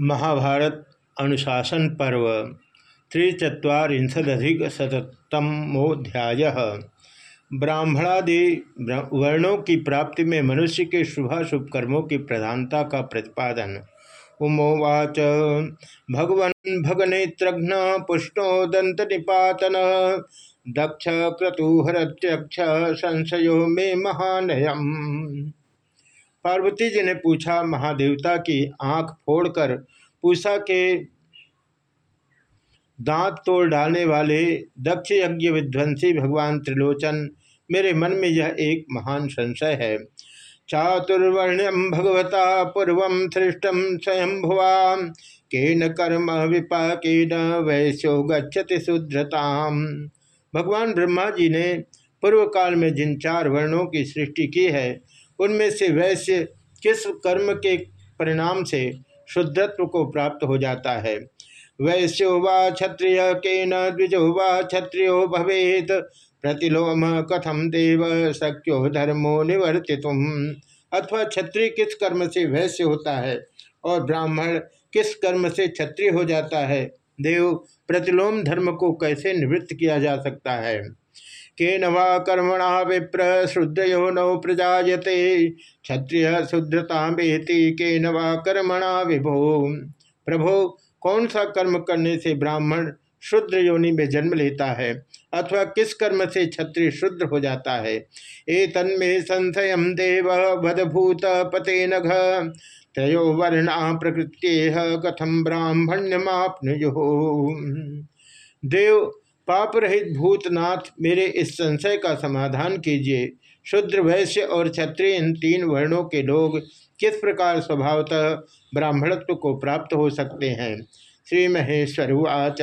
महाभारत अनुशासन पर्व त्रिचत्वारिंशदधिक शतमोध्याय ब्राह्मणादि वर्णों की प्राप्ति में मनुष्य के शुभाशुभ कर्मों की प्रधानता का प्रतिपादन। उमोवाच भगवन भगनेत्रघ्न पुष्टो दंत निपातन दक्ष क्रतुहर क्रतुहरत्यक्ष संशयो में महानयम। पार्वती जी ने पूछा, महादेवता की आँख फोड़कर पूषा के दांत तोड़ डालने वाले दक्ष यज्ञ विध्वंसी भगवान त्रिलोचन, मेरे मन में यह एक महान संशय है। चातुर्वर्ण्यम भगवता पूर्व सृष्टम स्वयं भुवा न कर्म विपाकेन वैश्यो गच्छति शुद्रताम भगवान ब्रह्मा जी ने पूर्व काल में जिन चार वर्णों की सृष्टि की है उनमें से वैश्य किस कर्म के परिणाम से शुद्धत्व को प्राप्त हो जाता है? वैश्यो वा क्षत्रिय के न द्विजो वा क्षत्रियो भवेत। प्रतिलोम कथम देव शक्यो धर्मो निवर्ति अथवा क्षत्रिय किस कर्म से वैश्य होता है और ब्राह्मण किस कर्म से क्षत्रिय हो जाता है? देव, प्रतिलोम धर्म को कैसे निवृत्त किया जा सकता है? के नवा कर्मणा विप्र शुद्धयो नौ प्रजाते क्षत्रिय शुद्धता बेति के नवा कर्मणा विभो। प्रभो, कौन सा कर्म करने से ब्राह्मण शुद्र योनि में जन्म लेता है? अथवा किस कर्म से क्षत्रिय शुद्र हो जाता है? ए तन्मे संशय देव वधभूत पते नघ त्रयो वर्णा प्रकृत्य कथम ब्राह्मण्यमापनुयो। देव पाप रहित भूतनाथ मेरे इस संशय का समाधान कीजिए। शुद्र वैश्य और क्षत्रिय इन तीन वर्णों के लोग किस प्रकार स्वभावतः ब्राह्मणत्व को प्राप्त हो सकते हैं? श्री महेश्वर उच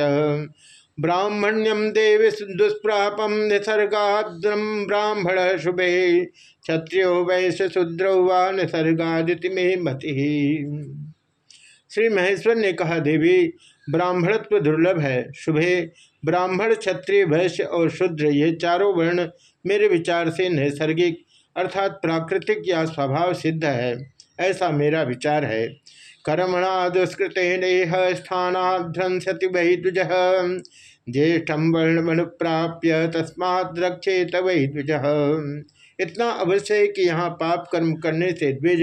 ब्राह्मण्यम देव दुष्प्रापम निसर्गाद्रम ब्राह्मण शुभे। क्षत्रियो वैश्य शूद्रो व निसर्गादिति में मति। श्री महेश्वर ने कहा, देवी, ब्राह्मणत्व दुर्लभ है। शुभे ब्राह्मण, क्षत्रिय, वैश्य और शूद्र, ये चारों वर्ण मेरे विचार से नैसर्गिक अर्थात प्राकृतिक या स्वभाव सिद्ध है, ऐसा मेरा विचार है। कर्मणा दुष्कृत नेह स्थानाध्वंसति वही द्विज। ज्येष्ठम वर्ण मनु प्राप्य तस्मात् वही द्विज। इतना अवश्य है कि यहाँ पाप कर्म करने से द्विज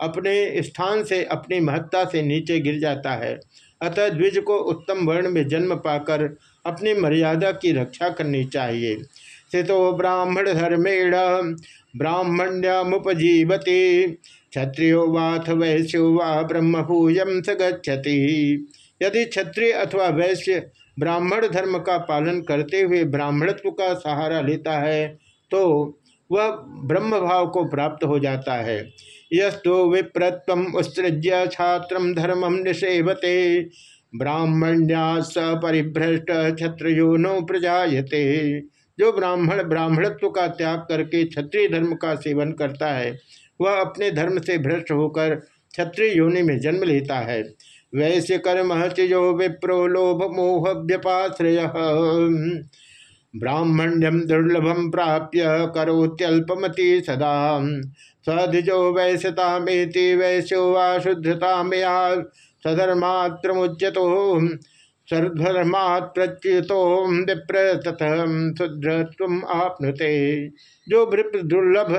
अपने स्थान से, अपनी महत्ता से नीचे गिर जाता है। अतः द्विज को उत्तम वर्ण में जन्म पाकर अपनी मर्यादा की रक्षा करनी चाहिए। स्थितो ब्राह्मण धर्मेण ब्राह्मण्यमुपजीवती। क्षत्रियो वाथ वैश्यो वा ब्रह्मभूयम स गति यदि क्षत्रिय अथवा वैश्य ब्राह्मण धर्म का पालन करते हुए ब्राह्मणत्व का सहारा लेता है तो वह ब्रह्म भाव को प्राप्त हो जाता है। यस्तो विप्रत्व उत्सृज्य छात्र धर्मम निषेवते। ब्राह्मण्या स परिभ्रष्ट क्षत्रियो नो प्रजाते जो ब्राह्मण ब्राह्मणत्व का त्याग करके क्षत्रिय धर्म का सेवन करता है, वह अपने धर्म से भ्रष्ट होकर क्षत्रिय योनि में जन्म लेता है। वैश्य कर्म चिजो विप्रो लोभ मोह व्यपाश्रय। ब्राह्मण्यम दुर्लभम प्राप्य करो करोत्यल्पमति सदा। सधिजो वैश्यता मेति वैश्यो वा शुद्धता मया सधर्मात्रमुच्यतो सर्वधर्मात् प्रच्युतो विप्र तथा शुद्रत्व आपनुते। जो दुर्लभ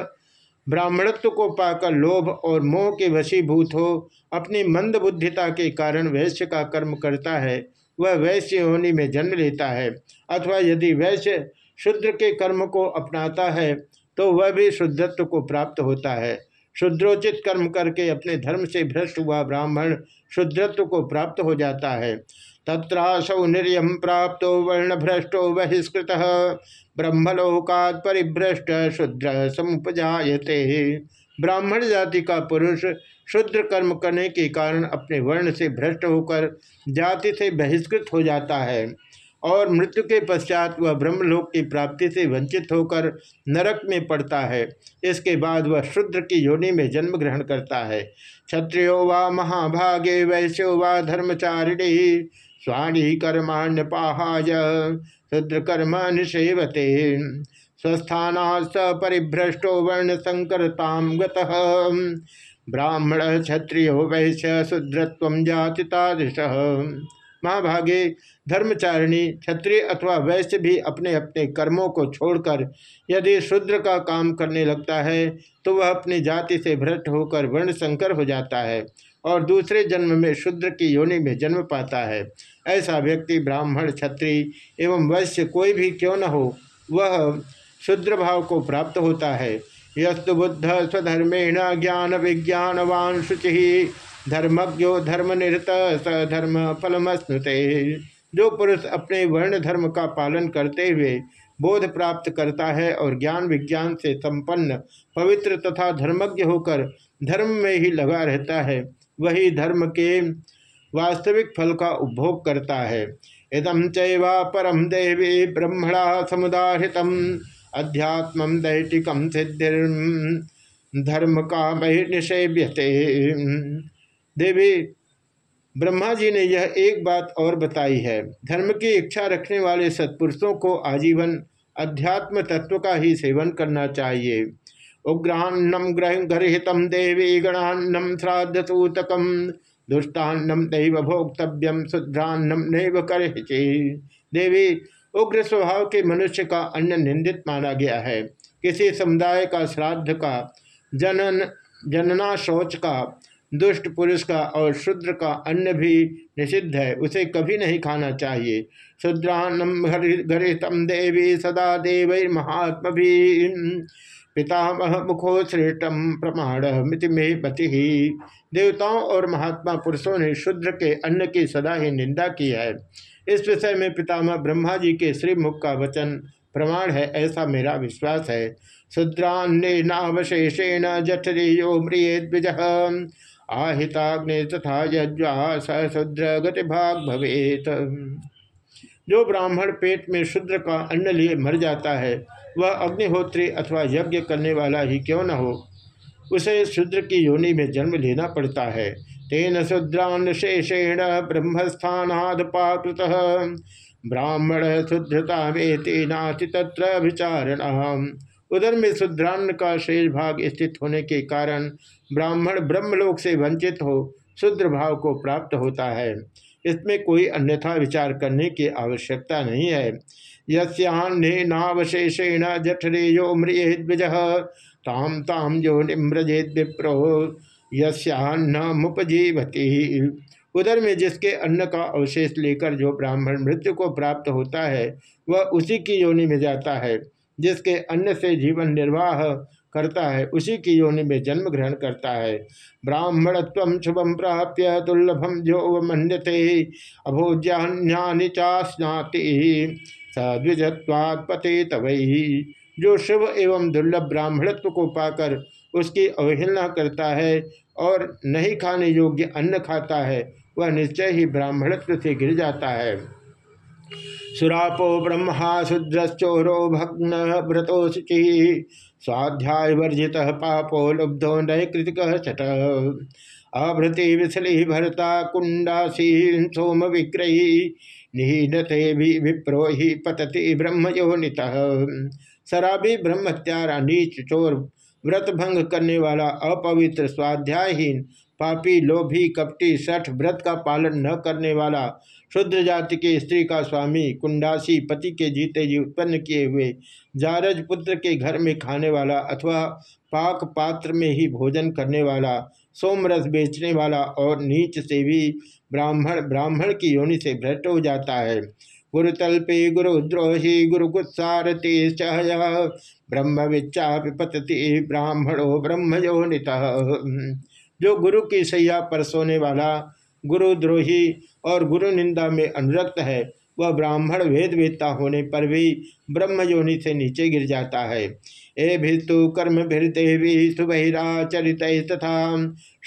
ब्राह्मणत्व को पाकर लोभ और मोह के वशीभूत हो, अपनी मंद बुद्धिता के कारण वैश्य का कर्म करता है, वह वैश्य होने में जन्म लेता है, अथवा यदि वैश्य शुद्र के कर्म को अपनाता है तो वह भी शुद्धत्व को प्राप्त होता है। शुद्रोचित कर्म करके अपने धर्म से भ्रष्ट हुआ ब्राह्मण शुद्धत्व को प्राप्त हो जाता है। तत्रासौ निर्यम प्राप्त वर्ण भ्रष्टो बहिष्कृत। ब्रह्मलोकात परिभ्रष्ट शुद्र समुपजाते ब्राह्मण जाति का पुरुष शुद्र कर्म करने के कारण अपने वर्ण से भ्रष्ट होकर जाति से बहिष्कृत हो जाता है। और मृत्यु के पश्चात वह ब्रह्मलोक की प्राप्ति से वंचित होकर नरक में पड़ता है। इसके बाद वह शुद्र की योनि में जन्म ग्रहण करता है। क्षत्रियो व महाभागे वैश्यो व धर्मचारिणी स्वाणी कर्माण्य पाहाय शुद्र कर्म निषेवते। स्वस्थाना स परिभ्रष्टो वर्ण संकरताम ब्राह्मण क्षत्रिय वैश्य शुद्रत्व जाति तादृश महाभागे धर्मचारिणी, क्षत्रिय अथवा वैश्य भी अपने अपने कर्मों को छोड़कर यदि शूद्र का काम करने लगता है तो वह अपनी जाति से भ्रष्ट होकर वर्ण संकर हो जाता है और दूसरे जन्म में शूद्र की योनि में जन्म पाता है। ऐसा व्यक्ति ब्राह्मण, क्षत्रिय एवं वैश्य कोई भी क्यों न हो, वह शुद्र भाव को प्राप्त होता है। यस्तु बुद्ध स्वधर्मेण ज्ञान विज्ञानवान शुचि धर्मज्ञो धर्मनिरत स धर्म फलमस्नुते जो पुरुष अपने वर्ण धर्म का पालन करते हुए बोध प्राप्त करता है और ज्ञान विज्ञान से संपन्न, पवित्र तथा धर्मज्ञ होकर धर्म में ही लगा रहता है, वही धर्म के वास्तविक फल का उपभोग करता है। इदम चैवा परम देवी ब्रह्मणा समुदाहृतम, अध्यात्म दैटिकम सिद्धिर, धर्म का निषेव्यते देवी, ब्रह्मा जी ने यह एक बात और बताई है। धर्म की इच्छा रखने वाले सत्पुरुषों को आजीवन, अध्यात्म तत्व का ही सेवन करना चाहिए। उग्रान्नम ग्रह गर्तम देवी गणान्नम श्राद्धसूतकम दुष्टान्नम दैव भोक्तव्यम शुद्रान्नम नैव कर देवी, उग्र स्वभाव के मनुष्य का अन्य निंदित माना गया है। किसी समुदाय का श्राद्ध का, जनन जनना शौच का दुष्ट पुरुष का और शुद्र का अन्न भी निषिद्ध है, उसे कभी नहीं खाना चाहिए। शुद्रान्नम घरितम देवी सदा देव महात्म भी पितामह मुखो श्रेष्ठम प्रमाण मिति में पति। देवताओं और महात्मा पुरुषों ने शुद्र के अन्न की सदा ही निंदा की है। इस विषय में पितामह ब्रह्मा जी के श्रीमुख का वचन प्रमाण है, ऐसा मेरा विश्वास है। शुद्रान्नावशेषेण जठरीयो म्रिय द्विज आहिताग्नि तथा यज्वा सशुद्र गतिभाग भवेत। जो ब्राह्मण पेट में शुद्र का अन्न लिए मर जाता है, वह अग्निहोत्री अथवा यज्ञ करने वाला ही क्यों न हो? उसे शुद्र की योनि में जन्म लेना पड़ता है। तेन शुद्रान शेषेण ब्रह्मस्थानाद पाकृत ब्राह्मण शुद्धता नाति तत्र विचारण। उधर में शुद्रान्न का शेष भाग स्थित होने के कारण ब्राह्मण ब्रह्मलोक से वंचित हो शुद्र भाव को प्राप्त होता है। इसमें कोई अन्यथा विचार करने की आवश्यकता नहीं है। यस्यान्नावशेषेण जठरे यो द्विज ताम ताम जो निम्रजेत विप्रो। यस्यान्न मुपजीवती उधर में जिसके अन्न का अवशेष लेकर जो ब्राह्मण मृत्यु को प्राप्त होता है, वह उसी की योनि में जाता है, जिसके अन्न से जीवन निर्वाह करता है, उसी की योनि में जन्म ग्रहण करता है। ब्राह्मणत्व शुभम प्राप्य दुर्लभम जो मनते अभोज्यान्यानि चास्नाति सद्विजत्वात् पते तवही जो शुभ एवं दुर्लभ ब्राह्मणत्व को पाकर उसकी अवहेलना करता है और नहीं खाने योग्य अन्न खाता है वह निश्चय ही ब्राह्मणत्व से गिर जाता है। सुरापो ब्रह्मा शुद्रश्चोरो भग्न व्रतो शुचि स्वाध्याय वर्जित पापो लुब्धो नय कृतिक छठ अभृति विशली भरता कुंडासी सोम विग्रही। निहीनते भी विप्रो ही पतति ब्रह्म योनित शराबी ब्रह्मत्यारा नीच चोर व्रत भंग करने वाला अपवित्र स्वाध्यायहीन पापी, लोभी, कपटी सठ व्रत का पालन न करने वाला शुद्र जाति के स्त्री का स्वामी, कुंडासी, पति के जीते जी उत्पन्न किए हुए, जारज पुत्र के घर में खाने वाला अथवा पाक पात्र में ही भोजन करने वाला, सोमरस बेचने वाला और नीच से भी ब्राह्मण ब्राह्मण की योनि से भ्रष्ट हो जाता है। गुरुतल्पे गुरुद्रोही गुरुगुत्सारती ब्रह्म विच्चा विपतति ब्राह्मणो ब्रह्म योनित जो गुरु की सैया पर सोने वाला गुरुद्रोही और गुरु निंदा में अनुरक्त है, वह ब्राह्मण वेद वेदता होने पर भी ब्रह्म योनि से नीचे गिर जाता है। ए भिस्तु कर्म भिदेवी सुबहिराचरित तथा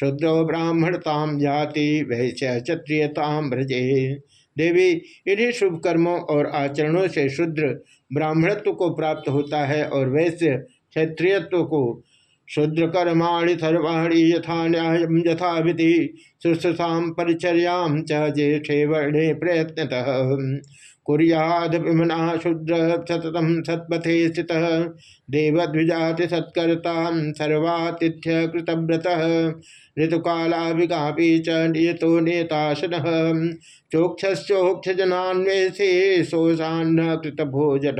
शुद्रो ब्राह्मणताम जाति वैश्य क्षत्रियताम भ्रजे देवी, इन्हीं शुभ कर्मों और आचरणों से शुद्र ब्राह्मणत्व को प्राप्त होता है और वैश्य क्षत्रियत्व को कर्माणि सर्वाणी यथा न्याय यथा विधि शुश्रूषा परिचर्या च ज्येष्ठे वर्णे प्रयत्नतः। कुरियाद विमना शुद्र सततम सत्पथे स्थित। देवद्विजाति सत्कर्ता सर्वातिथ्य कृतव्रत। ऋतुकालाभिगापी च नियतो नियताशन चोक्षोक्ष जनान्वेषे शोषान्न कृत भोजन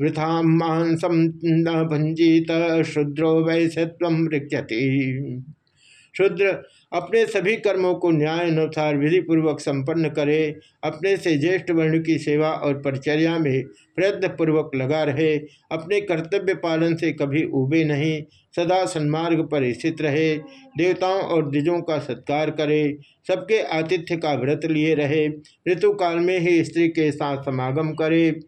वृथा मांसम न भंजीत शुद्रो वैश्यत्व रिक्यति शुद्र अपने सभी कर्मों को न्याय अनुसार विधिपूर्वक संपन्न करे, अपने से ज्येष्ठ वर्ण की सेवा और परिचर्या में प्रयत्न पूर्वक लगा रहे, अपने कर्तव्य पालन से कभी उबे नहीं, सदा सन्मार्ग पर स्थित रहे, देवताओं और द्विजों का सत्कार करे, सबके आतिथ्य का व्रत लिए रहे, ऋतुकाल में ही स्त्री के साथ समागम करे।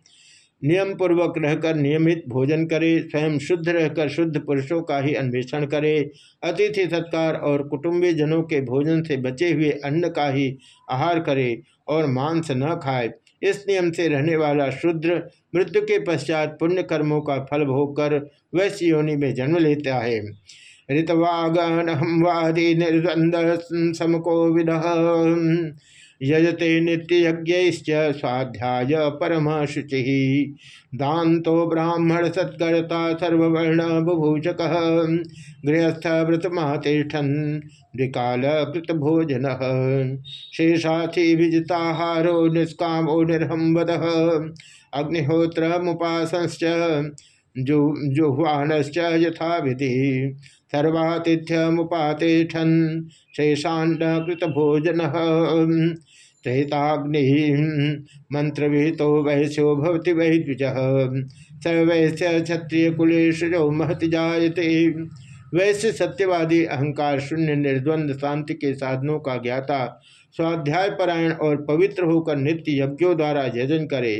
नियम पूर्वक रहकर नियमित भोजन करे, स्वयं शुद्ध रहकर शुद्ध पुरुषों का ही अन्वेषण करे। अतिथि सत्कार और कुटुंबी जनों के भोजन से बचे हुए अन्न का ही आहार करे और मांस न खाए। इस नियम से रहने वाला शुद्र मृत्यु के पश्चात पुण्य कर्मों का फल भोग कर वैश्य योनि में जन्म लेता है। ऋतवागन वादी निर्द्वंद समको विदह यजते नित्ययज्ञ स्वाध्याय परम शुचि दातो ब्राह्मण सत्कर्ता सर्वर्ण बुभूषक गृहस्थ व्रतमातिष्ठन विकाल कृत भोजन शेषाथी विजिताहारो निष्कामो निर्हम्वद अग्निहोत्र मुपासश्च जुह्वानश्च यथा सर्वातिथ्य मुपातिष्ठन शेषान्न कृत भोजन चैताग्नि मंत्र विहितो वैश्यो भवति वै द्विज। स वैश्य क्षत्रिय कुलेश जायते। वैश्य सत्यवादी अहंकार शून्य निर्द्वंद शांति के साधनों का ज्ञाता, स्वाध्याय परायण और पवित्र होकर नित्य यज्ञों द्वारा यजन करे।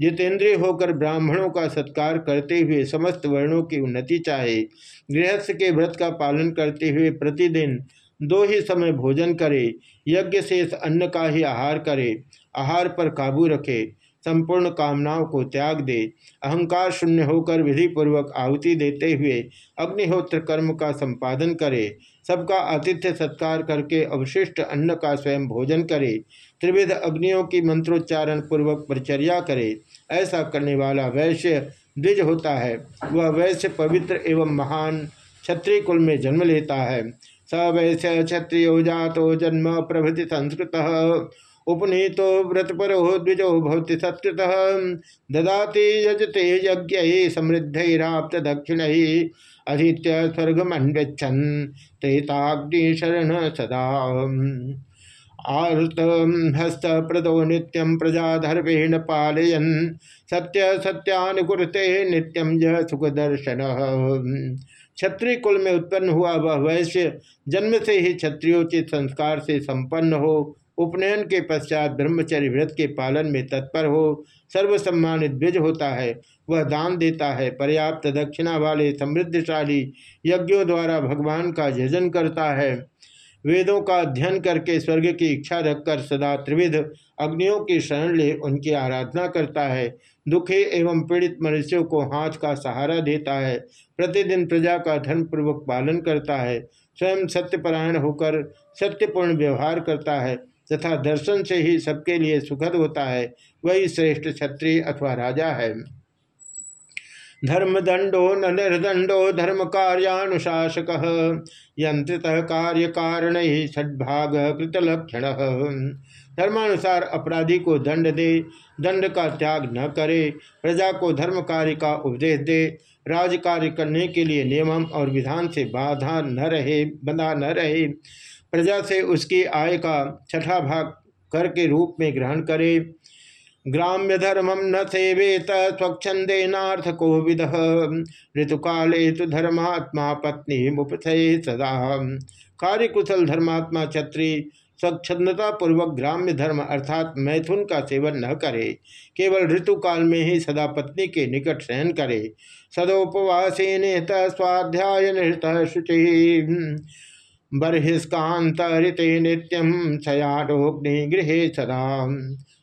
जितेंद्रिय होकर ब्राह्मणों का सत्कार करते हुए समस्त वर्णों की उन्नति चाहे। गृहस्थ के व्रत का पालन करते हुए प्रतिदिन दो ही समय भोजन करे, यज्ञ शेष अन्न का ही आहार करे, आहार पर काबू रखे, संपूर्ण कामनाओं को त्याग दे, अहंकार शून्य होकर विधि पूर्वक आहुति देते हुए अग्निहोत्र कर्म का संपादन करे, सबका आतिथ्य सत्कार करके अवशिष्ट अन्न का स्वयं भोजन करे, त्रिविध अग्नियों की मंत्रोच्चारण पूर्वक परिचर्या करे, ऐसा करने वाला वैश्य द्विज होता है। वह वैश्य, पवित्र एवं महान क्षत्रिय कुल में जन्म लेता है। स वैश्य क्षत्रियो जातो जन्म प्रभृति संस्कृत। उपनीतो व्रतपरो द्विजो भवति सत्कृत। ददाति यजते यज्ञ, समृद्धराप्त दक्षिण। अधीत्य स्वर्गमन्विच्छन त्रेताग्नि शरण सदा। आर्त हस्त प्रदो नित्यम प्रजाधर्मेण पालयन सत्य सत्यानुकुरते नित्यम ज सुखदर्शन। क्षत्रिय कुल में उत्पन्न हुआ वह वैश्य जन्म से ही क्षत्रियोचित संस्कार से संपन्न हो, उपनयन के पश्चात ब्रह्मचर्य व्रत के पालन में तत्पर हो, सर्वसम्मानित द्विज होता है, वह दान देता है, पर्याप्त दक्षिणा वाले समृद्धशाली यज्ञों द्वारा भगवान का यजन करता है। वेदों का अध्ययन करके स्वर्ग की इच्छा रखकर सदा त्रिविध अग्नियों की शरण ले उनकी आराधना करता है। दुखी एवं पीड़ित मनुष्यों को हाथ का सहारा देता है। प्रतिदिन प्रजा का धर्मपूर्वक पालन करता है। स्वयं सत्यपरायण होकर सत्यपूर्ण व्यवहार करता है तथा दर्शन से ही सबके लिए सुखद होता है। वही श्रेष्ठ क्षत्रिय अथवा राजा है। धर्मदंडो न निर्दंडो धर्म कार्यानुशासक यंत्रित कार्य कारण ही षड्भाग कृतलक्षण। धर्मानुसार अपराधी को दंड दे, दंड का त्याग न करे, प्रजा को धर्म कार्य का उपदेश दे राज कार्य करने के लिए नियम और विधान से बाधा न रहे, बंधा न रहे। प्रजा से उसकी आय का छठा भाग कर के रूप में ग्रहण करे। ग्राम्य धर्मम न सेवेत स्वच्छंदेनाथ को विद ऋतुकाले तो धर्मात्मा पत्नी मुपथये सदा। कार्यकुशल धर्मात्मा छत्री स्वच्छंदता पूर्वक ग्राम्य धर्म अर्थात मैथुन का सेवन न करे, केवल ऋतुकाल में ही सदा पत्नी के निकट सहन करे। सदोपवासी निहत स्वाध्याय निहत शुचि। बर्हिस्कांत ऋते नित्यम गृह सदा।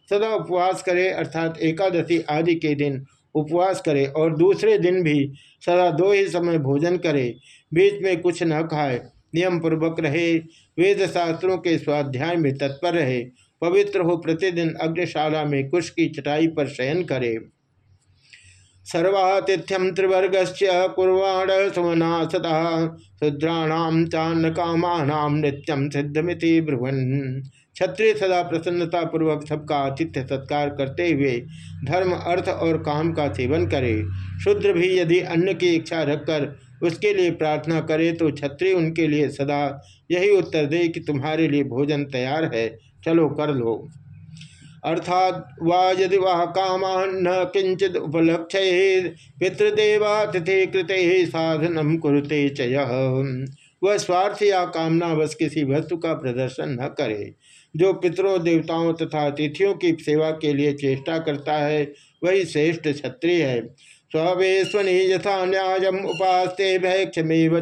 सदा उपवास करे, अर्थात एकादशी आदि के दिन उपवास करे और दूसरे दिन भी सदा दो ही समय भोजन करे, बीच में कुछ न खाए नियम पूर्वक रहे, वेद शास्त्रों के स्वाध्याय में तत्पर रहे, पवित्र हो प्रतिदिन अग्निशाला में कुश की चटाई पर शयन करे। सर्वातिथ्यम त्रिवर्ग कुर्वाण सुमना सदा शुद्राणाम चान्न कामानाम नित्यम सिद्धमिति ब्रुवन। क्षत्रिय सदा प्रसन्नता पूर्वक सबका आतिथ्य सत्कार करते हुए धर्म, अर्थ और काम का सेवन करे। शुद्र भी यदि अन्न की इच्छा रखकर उसके लिए प्रार्थना करे तो क्षत्रिय उनके लिए सदा यही उत्तर दे कि तुम्हारे लिए भोजन तैयार है। चलो कर लो। अर्थात, वा यदि वह काम न किंचित उपलक्ष पितृदेवातिथि कृते साधनम कुरुते चय वह स्वार्थ या कामना बस किसी वस्तु का प्रदर्शन न करे। जो पितरों, देवताओं तथा अतिथियों की सेवा के लिए चेष्टा करता है, वही श्रेष्ठ क्षत्रिय है। स्वेस्वनी यथा न्याय उपास्ते भैक्षमेव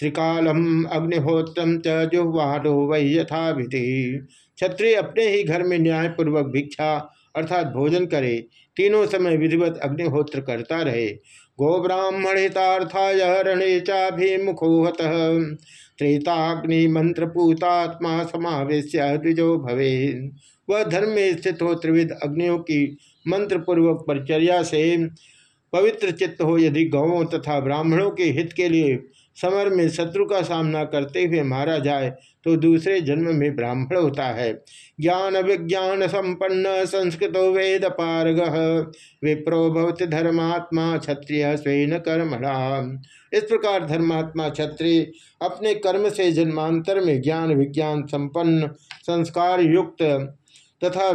त्रिकालम अग्निहोत्रम च जुह्वाडो वही यथा विधि क्षत्रिय अपने ही घर में न्यायपूर्वक भिक्षा अर्थात भोजन करे तीनों समय विधिवत अग्निहोत्र करता रहे। गो ब्राह्मण हितार्थाय रणे चाभिमुखोहत त्रेताग्नि मंत्र पूतात्मा समावेश द्विजो भवे वह धर्म में स्थित हो त्रिविध अग्नियों की मंत्र पूर्वक परिचर्या से पवित्र चित्त हो यदि गौों तथा ब्राह्मणों के हित के लिए समर में शत्रु का सामना करते हुए मारा जाए तो दूसरे जन्म में ब्राह्मण होता है। ज्ञान विज्ञान संपन्न संस्कृत वेद पारग। विप्रो भवत धर्मात्मा क्षत्रिय स्वेन कर्मणा। इस प्रकार धर्मात्मा क्षत्रिय अपने कर्म से जन्मांतर में ज्ञान विज्ञान संपन्न संस्कार युक्त तथा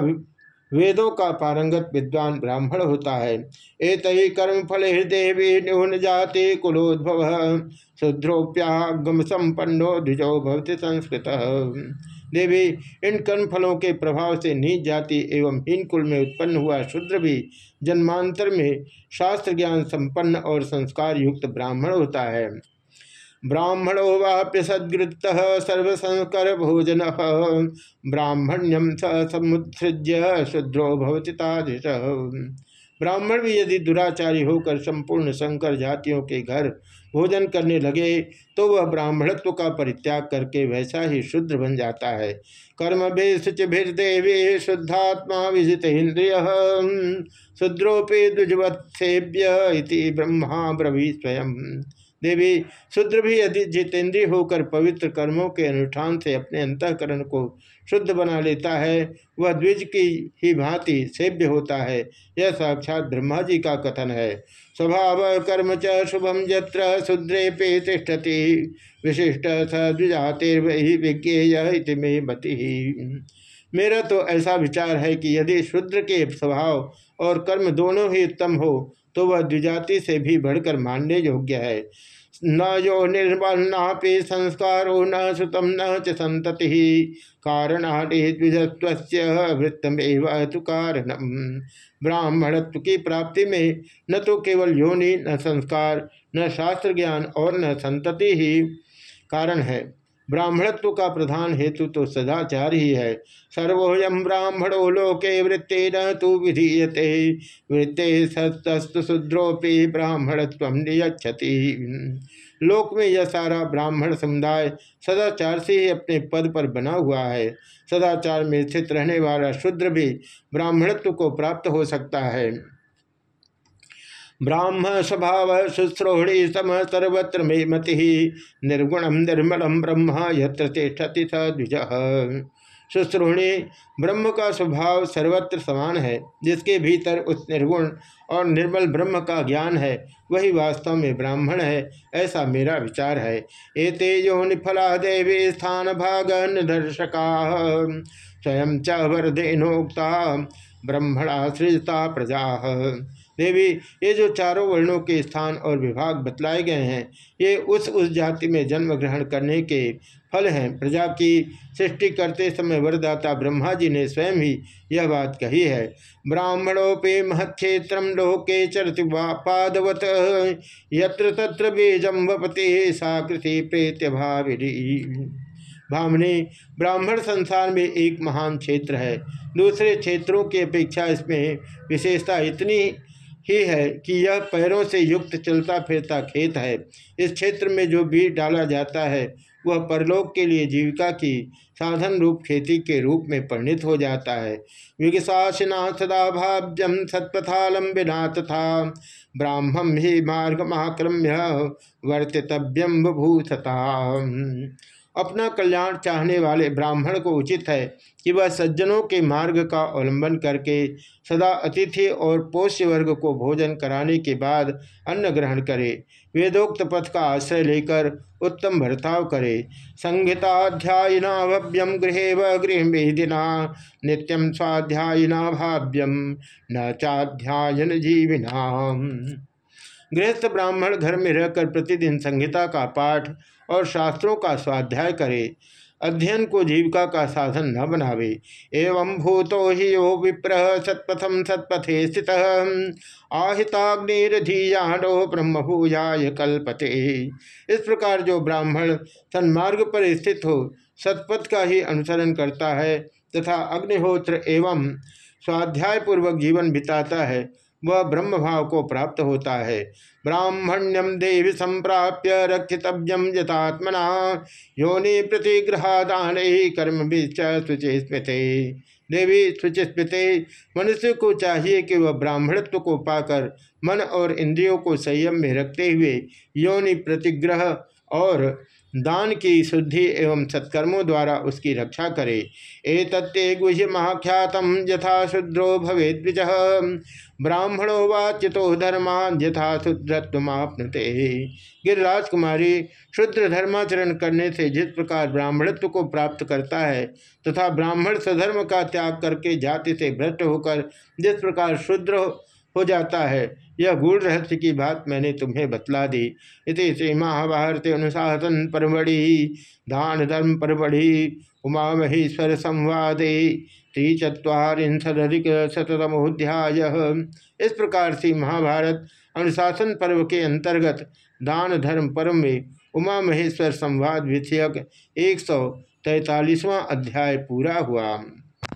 वेदों का पारंगत विद्वान ब्राह्मण होता है। एत ही कर्म फल हृदय न्यून जाति कुलोद्भव। शुद्रोप्यागम संपन्नो द्विजो भवती संस्कृत। देवी, इन कर्म फलों के प्रभाव से नीच जाति एवं हीन कुल में उत्पन्न हुआ शुद्र भी जन्मांतर में शास्त्र ज्ञान संपन्न और संस्कार युक्त ब्राह्मण होता है। ब्राह्मणो वाप्य सद्गृत सर्वसंकर भोजन ब्राह्मण्यम समुत्सृज्य शुद्रो भवति ब्राह्मण भी यदि दुराचारी होकर संपूर्ण शंकर जातियों के घर भोजन करने लगे तो वह ब्राह्मणत्व का परित्याग करके वैसा ही शुद्र बन जाता है। कर्म भेषिदेवी शुद्धात्मा विजित इंद्रिय। शुद्रोपे द्विजवत्सेव्य ब्रह्मा ब्रवी स्वयं। देवी शुद्र भी यदि जितेंद्रिय होकर पवित्र कर्मों के अनुष्ठान से अपने अंतकरण को शुद्ध बना लेता है, वह द्विज की ही भांति सेव्य होता है। यह साक्षात ब्रह्मा जी का कथन है। स्वभाव कर्म च शुभम जत्र शुद्रे पे तिष्ठति, विशिष्ट स द्विजातिर्वही विज्ञेय में मति। मेरा तो ऐसा विचार है कि यदि शुद्र के स्वभाव और कर्म दोनों ही उत्तम हो तो वह द्विजाति से भी बढ़कर मानने योग्य है। न यो निर्मलनापि संस्कारो न सुतम न च संतति। कारणादि द्विजत्व वृत्तमेव तो कारणम। ब्राह्मणत्व की प्राप्ति में न तो केवल योनि, न संस्कार, न शास्त्र ज्ञान और न संतति ही कारण है। ब्राह्मणत्व का प्रधान हेतु तो सदाचार ही है। सर्वोयम ब्राह्मणो लोके वृत्ते न तो विधीयते। वृत्ते सस्तु शूद्रोपि ब्राह्मणत्व नियछति लोक में यह सारा ब्राह्मण समुदाय सदाचार से ही अपने पद पर बना हुआ है। सदाचार में स्थित रहने वाला शूद्र भी ब्राह्मणत्व को प्राप्त हो सकता है। ब्राह्म स्वभाव शुश्रोहणी सम सर्वत्र मे मति। निर्गुणम निर्मलम ब्रह्म स द्विज। शुश्रोहणी ब्रह्म का स्वभाव सर्वत्र समान है, जिसके भीतर उस निर्गुण और निर्मल ब्रह्म का ज्ञान है, वही वास्तव में ब्राह्मण है, ऐसा मेरा विचार है। एते यो निफला देवी स्थान भाग निदर्शका। स्वयं च वरदेनोक्ता ब्रह्मणा सृजता प्रजा। देवी ये जो चारों वर्णों के स्थान और विभाग बतलाए गए हैं, ये उस उस जाति में जन्म ग्रहण करने के फल हैं। प्रजा की सृष्टि करते समय वरदाता ब्रह्मा जी ने स्वयं ही यह बात कही है। ब्राह्मणोपे महक्षेत्र लोके चरति पादवत, यत्र तत्र बीजम वपति साकृति प्रेत्य भाविरी भामनी, ब्राह्मण संसार में एक महान क्षेत्र है। दूसरे क्षेत्रों की अपेक्षा इसमें विशेषता इतनी ही है कि यह पैरों से युक्त चलता फिरता खेत है। इस क्षेत्र में जो बीज डाला जाता है, वह परलोक के लिए जीविका की साधन रूप खेती के रूप में परिणित हो जाता है। विगशासिना सदा भाव्यम सत्पथालंबिना तथा ब्राह्मण ही मार्ग महाक्रम्य वर्तितव्यम अपना कल्याण चाहने वाले ब्राह्मण को उचित है कि वह सज्जनों के मार्ग का अवलंबन करके सदा अतिथि और पोष्य वर्ग को भोजन कराने के बाद अन्न ग्रहण करे, वेदोक्त पथ का आश्रय लेकर उत्तम भर्ताव करे। संहिताध्यायिना भव्यम गृह व गृह मेदिना नित्यम स्वाध्यायिना भाव्यम न चाध्यायन जीविना गृहस्थ ब्राह्मण घर में रहकर प्रतिदिन संहिता का पाठ और शास्त्रों का स्वाध्याय करे, अध्ययन को जीविका का साधन न बनावे। एवं भूतो ही यो विप्र सत्पथम सत्पथे स्थित। आहिताग्निधीयानो ब्रह्म भूजाय कल्पते। इस प्रकार जो ब्राह्मण सन्मार्ग पर स्थित हो, सत्पथ का ही अनुसरण करता है तथा अग्निहोत्र एवं स्वाध्याय पूर्वक जीवन बिताता है वह ब्रह्म भाव को प्राप्त होता है। ब्राह्मण्यम देवी संप्राप्य रक्षितव्यम यथात्मना। योनि प्रतिग्रहादान कर्म भी शुचिस्मृति। देवी शुचिस्मृति। मनुष्य को चाहिए कि वह ब्राह्मणत्व को पाकर मन और इंद्रियों को संयम में रखते हुए योनि प्रतिग्रह और दान की शुद्धि एवं सत्कर्मों द्वारा उसकी रक्षा करे। ए तत्ते गुह्य महाख्यात यथा शुद्रो भवे द्विज। ब्राह्मणो वाच्यतो धर्मान यथा शुद्रत्वमापनते गिरिराज कुमारी शुद्र धर्माचरण करने से जिस प्रकार ब्राह्मणत्व को प्राप्त करता है, तथा ब्राह्मण सधर्म का त्याग करके जाति से भ्रष्ट होकर जिस प्रकार शुद्र हो जाता है। यह गूढ़ रहस्य की बात मैंने तुम्हें बतला दी। इति श्री महाभारत अनुशासन परमढ़ि, दान धर्म परमढ़ि उमा महेश्वर संवादे त्रिचत्वारिशदिक शतमोध्याय इस प्रकार से महाभारत अनुशासन पर्व के अंतर्गत दान धर्म पर्व में उमा महेश्वर संवाद विषयक एक सौ तैतालीसवां अध्याय पूरा हुआ।